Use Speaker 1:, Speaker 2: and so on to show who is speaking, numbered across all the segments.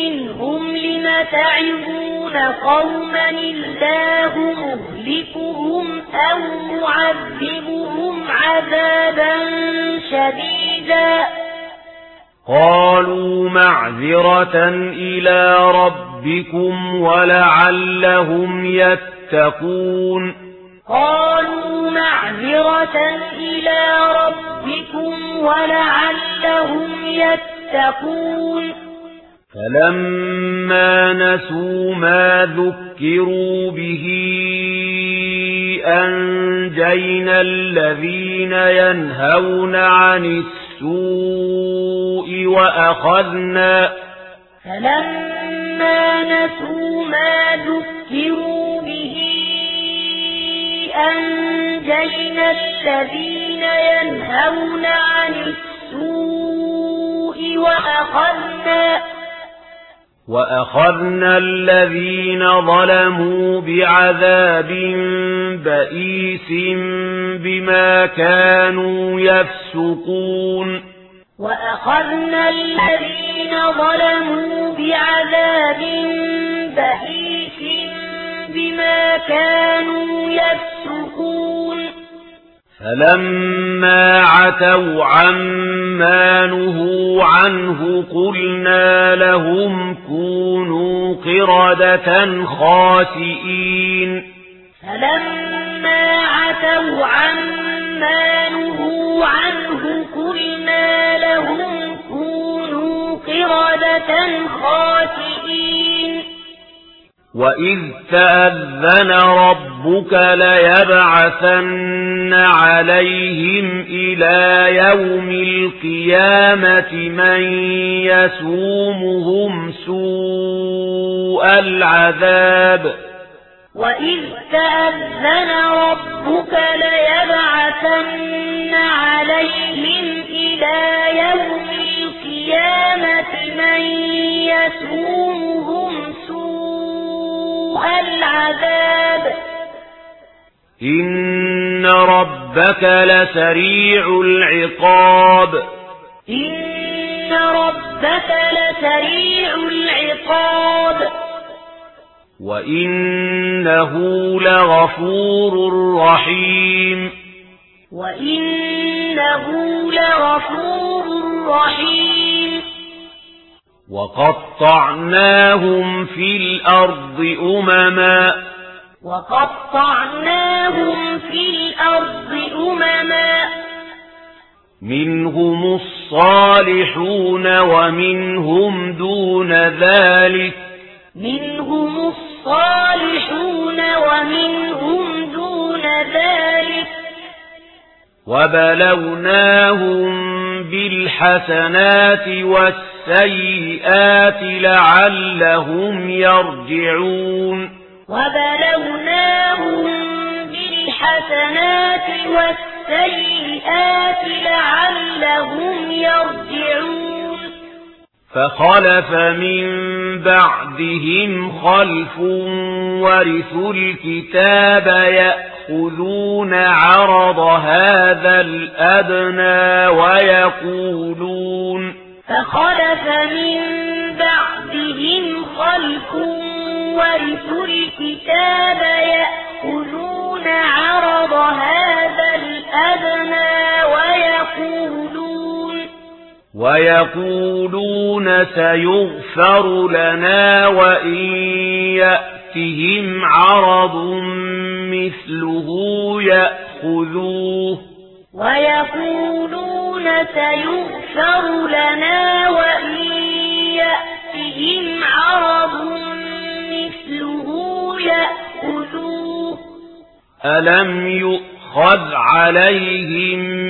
Speaker 1: منهم لم تعبون قوما الله مهلكهم أو معذبهم عذابا شديدا.
Speaker 2: قالوا معذرة إلى ربكم ولعلهم يتقون.
Speaker 1: قالوا معذرة إلى ربكم ولعلهم يتقون.
Speaker 2: فَلَمَّا نَسُوا مَا ذُكِّرُوا بِهِ أَنجَيْنَا الَّذِينَ يَنْهَوْنَ عَنِ السُّوءِ وَأَخَذْنَا
Speaker 1: فَلَمَّا نَسُوا مَا ذُكِّرُوا بِهِ أَنجَيْنَا الَّذِينَ يَنْهَوْنَ عَنِ السُّوءِ وَأَخَذْنَا
Speaker 2: وَأَخَذْنَا الَّذِينَ ظَلَمُوا بِعَذَابٍ بَئِيسٍ بِمَا كَانُوا يَفْسُقُونَ
Speaker 1: وَأَخَذْنَا الَّذِينَ ظَلَمُوا بِعَذَابٍ بَئِيسٍ بِمَا كَانُوا يَفْسُقُونَ
Speaker 2: فلما عتوا عما نهوا عنه قلنا لهم كونوا قردة خاسئين
Speaker 1: فلما عتوا عما نهوا عنه قلنا لهم كونوا قردة خاسئين
Speaker 2: وَإِذْ تَأَذَّنَ رَبُّكَ لَيَبْعَثَنَّ عَلَيْهِمْ إِلَى يَوْمِ الْقِيَامَةِ مَن يَسُومُهُمْ سُوءَ الْعَذَابِ
Speaker 1: وَإِذْ تَأَذَّنَ رَبُّكَ لَيَبْعَثَنَّ عَلَيْهِمْ إِلَى يَوْمِ الْقِيَامَةِ مَن يَسُومُهُمْ العذاب.
Speaker 2: إن ربك لسريع العقاب.
Speaker 1: إن ربك لسريع العقاب.
Speaker 2: وإنه لغفور رحيم.
Speaker 1: وإنه لغفور رحيم.
Speaker 2: وقطعناهم في الأرض أمما.
Speaker 1: وقطعناهم في الأرض أمما.
Speaker 2: منهم الصالحون ومنهم دون ذلك.
Speaker 1: منهم الصالحون ومنهم دون ذلك.
Speaker 2: وبلوناهم بالحسنات والسيئات لعلهم يرجعون.
Speaker 1: وبلوناهم بالحسنات والسيئات لعلهم يرجعون.
Speaker 2: فخلف من بعدهم خلف ورثوا الكتاب يأتون يأخذون عرض هذا الأدنى ويقولون
Speaker 1: فخلف من بعدهم خَلْفٌ ورثوا الكتاب يأخذون عرض هذا الأدنى ويقولون
Speaker 2: ويقولون سيغفر لنا وإن يأتهم عرض مثله يأخذوه.
Speaker 1: ويقولون سيغفر لنا وإن يأتهم عرض مثله يأخذوه.
Speaker 2: ألم يؤخذ عليهم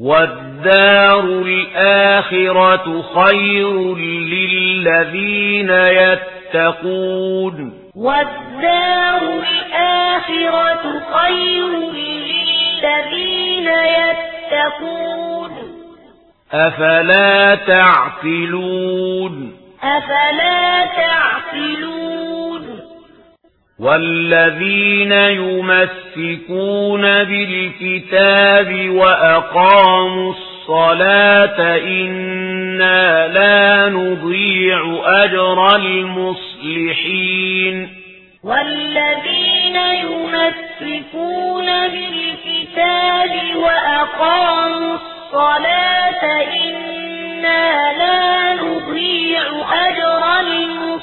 Speaker 2: والدار الآخرة خير للذين يتقون
Speaker 1: والدار الآخرة خير للذين يتقون
Speaker 2: أفلا تعقلون
Speaker 1: أفلا تعقلون
Speaker 2: والذين يمسكون بالكتاب وأقاموا الصلاة إنا لا نضيع أجر المصلحين
Speaker 1: والذين يمسكون بالكتاب وأقاموا الصلاة إنا لا نضيع أجر المصلحين